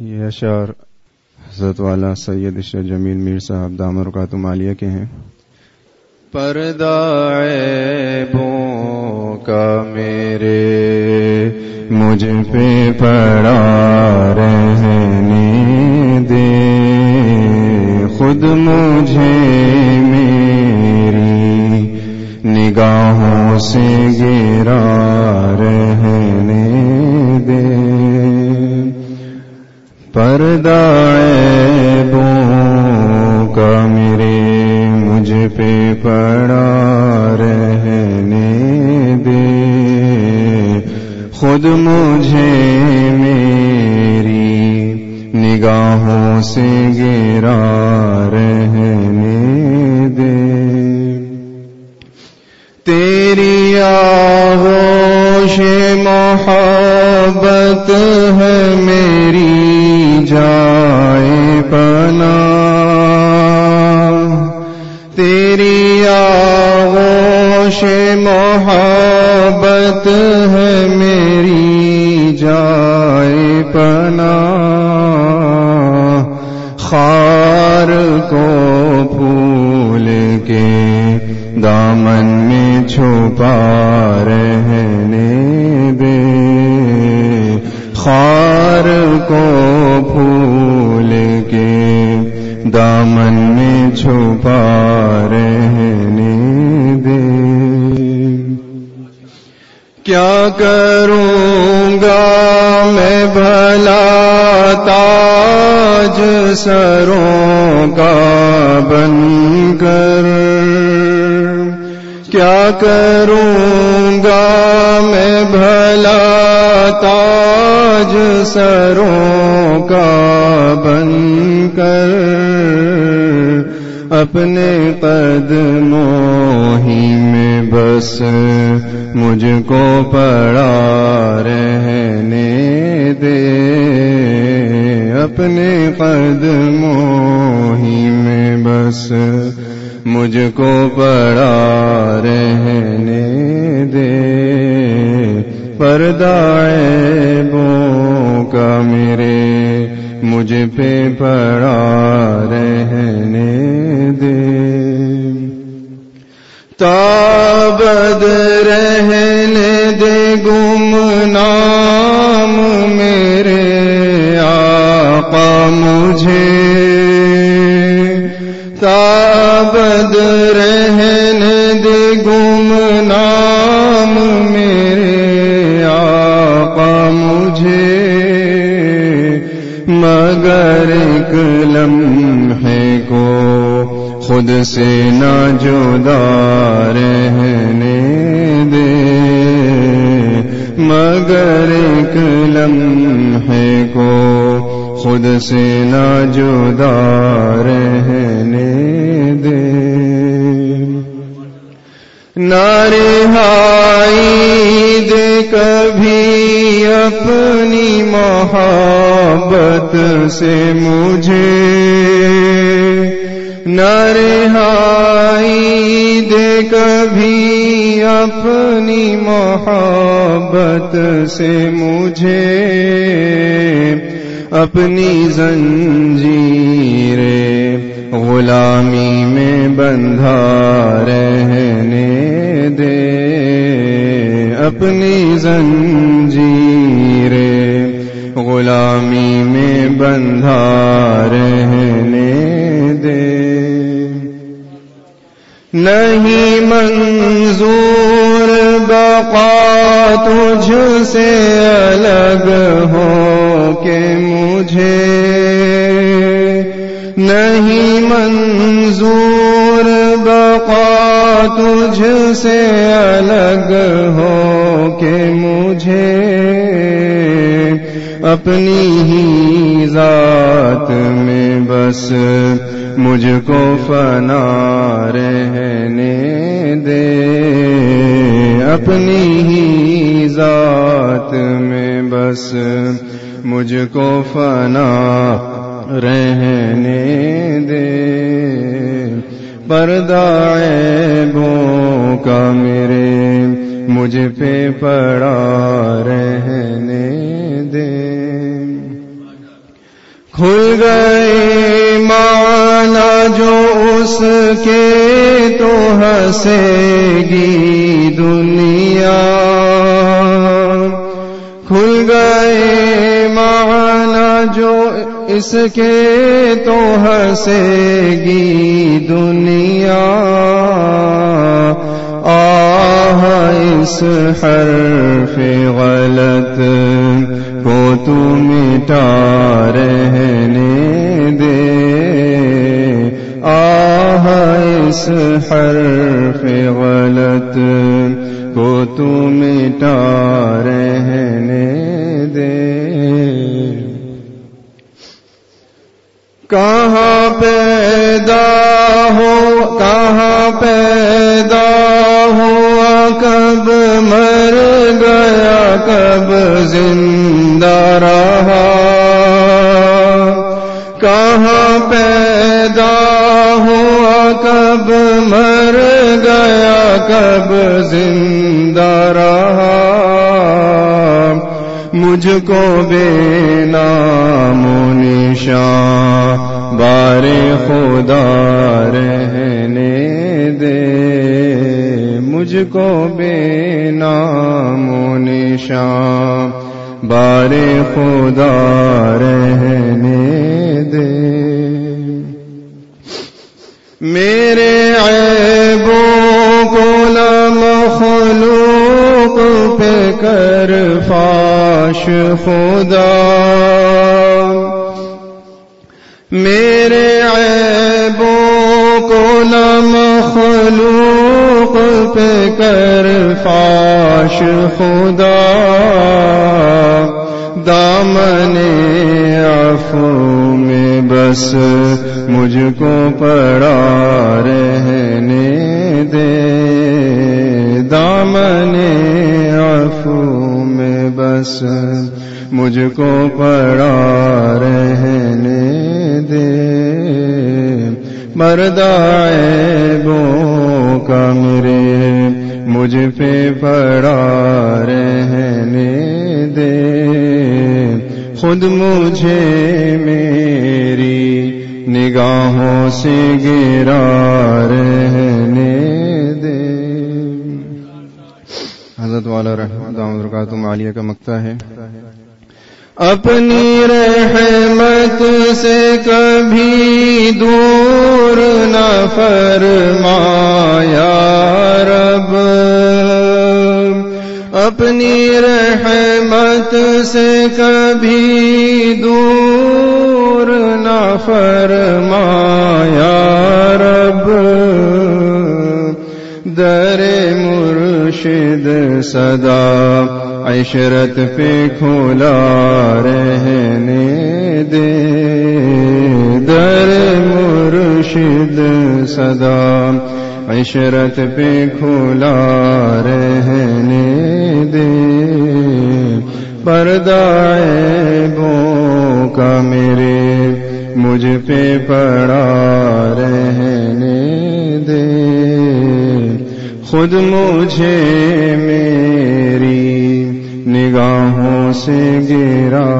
یہ اشعار حضرت والا سید اشر جمیل میر صاحب دام رکات مالیہ کے ہیں۔ پردہ عیبوں کا میرے مجھ پہ پڑا رہنے دے۔ خود مجھے میری نگاہوں سے خود مجھے میری نگاہوں سے گرا رہنے دے تیری آغوش محبت ہے میری جائے پنا تیری آغوش محبت ہے میری، جائے پنا خار کو پھول کے دامن میں چھپا رہنے دے۔ خار کو پھول کے دامن میں چھپا رہنے کیا کروں گا؟ میں بھلا تاج سروں کا بن کر۔ کیا کروں گا؟ میں بھلا تاج سروں کا بن کر۔ اپنے قدموں ہی بس مجھ کو پڑا رہنے دے۔ اپنے قدموں ہی میں بس مجھ کو پڑا رہنے دے۔ پردہ عیبوں کا میرے مجھ پہ پڑا رہنے دے۔ تابد رہنے دے گم نام میرے آقا مجھے۔ تابد ایک لمحے کو خود سے نہ جدا رہنے دے۔ مگر ایک لمحے کو خود سے نہ جدا رہنے دے۔ نارہائی دے کبھی اپنی محبت سے مجھے نارہائی دے، کبھی اپنی محبت سے مجھے اپنی زنجیر غلامی میں بندھا اپنی زنجیر غلامی میں بندھا رہنے دے۔ نہیں منظور بقا تجھ سے الگ ہو کہ مجھے۔ نہیں منظور، بقا تجھ سے الگ ہو کہ مجھے اپنی ہی ذات میں بس مجھ کو فنا رہنے دے۔ اپنی ہی ذات میں بس مجھ کو فنا رہنے دے۔ پردہ عیبوں کا میرے مجھ پہ پڑا رہنے دے۔ کھل گئے مانا جو اس کے تو ہنسے گی دنیا۔ کھل گئے مانا جو اس کے تو ہنسے گی دنیا۔ آہ، اس حرف غلط کو تو مٹا رہنے دے۔ آہ، اس حرف کہاں پیدا ہو، کہاں پیدا ہوا؟ کب مر گیا؟ کب زندہ رہا؟ کہاں پیدا ہوا؟ کب مر گیا؟ کب زندہ رہا؟ مجھ کو بے نام و نشان بار خدا رہنے دے۔ مجھ کو بے نام و نشان۔ بار خدا رہنے دے۔ میرے عیبوں کو مخلوق پہ کر فاش خدا۔ میرے عیبوں کو مخلوق پہ کر فاش خدا۔ دامن عفو میں بس مجھ کو پڑا رہنے دے۔ دامن عفو میں بس مجھ کو پڑا مردائبوں کا میرے، مجھ پہ پڑا رہنے دے۔ خود مجھے میری نگاہوں سے گرا رہنے دے۔ حضرت والا رحمت برکاتم عالیہ کا مکتا ہے۔ اپنی رحمت سے کبھی دور نہ فرمایا رب۔ اپنی رحمت سے کبھی دور نہ فرمایا رب۔ در مرشد صدا۔ عشرت پہ کھولا رہنے دے۔ در مرشد صدا۔ عشرت پہ کھولا رہنے دے۔ پردائبوں کا میرے مجھ پہ پڑا رہنے دے۔ خود مجھے جیرا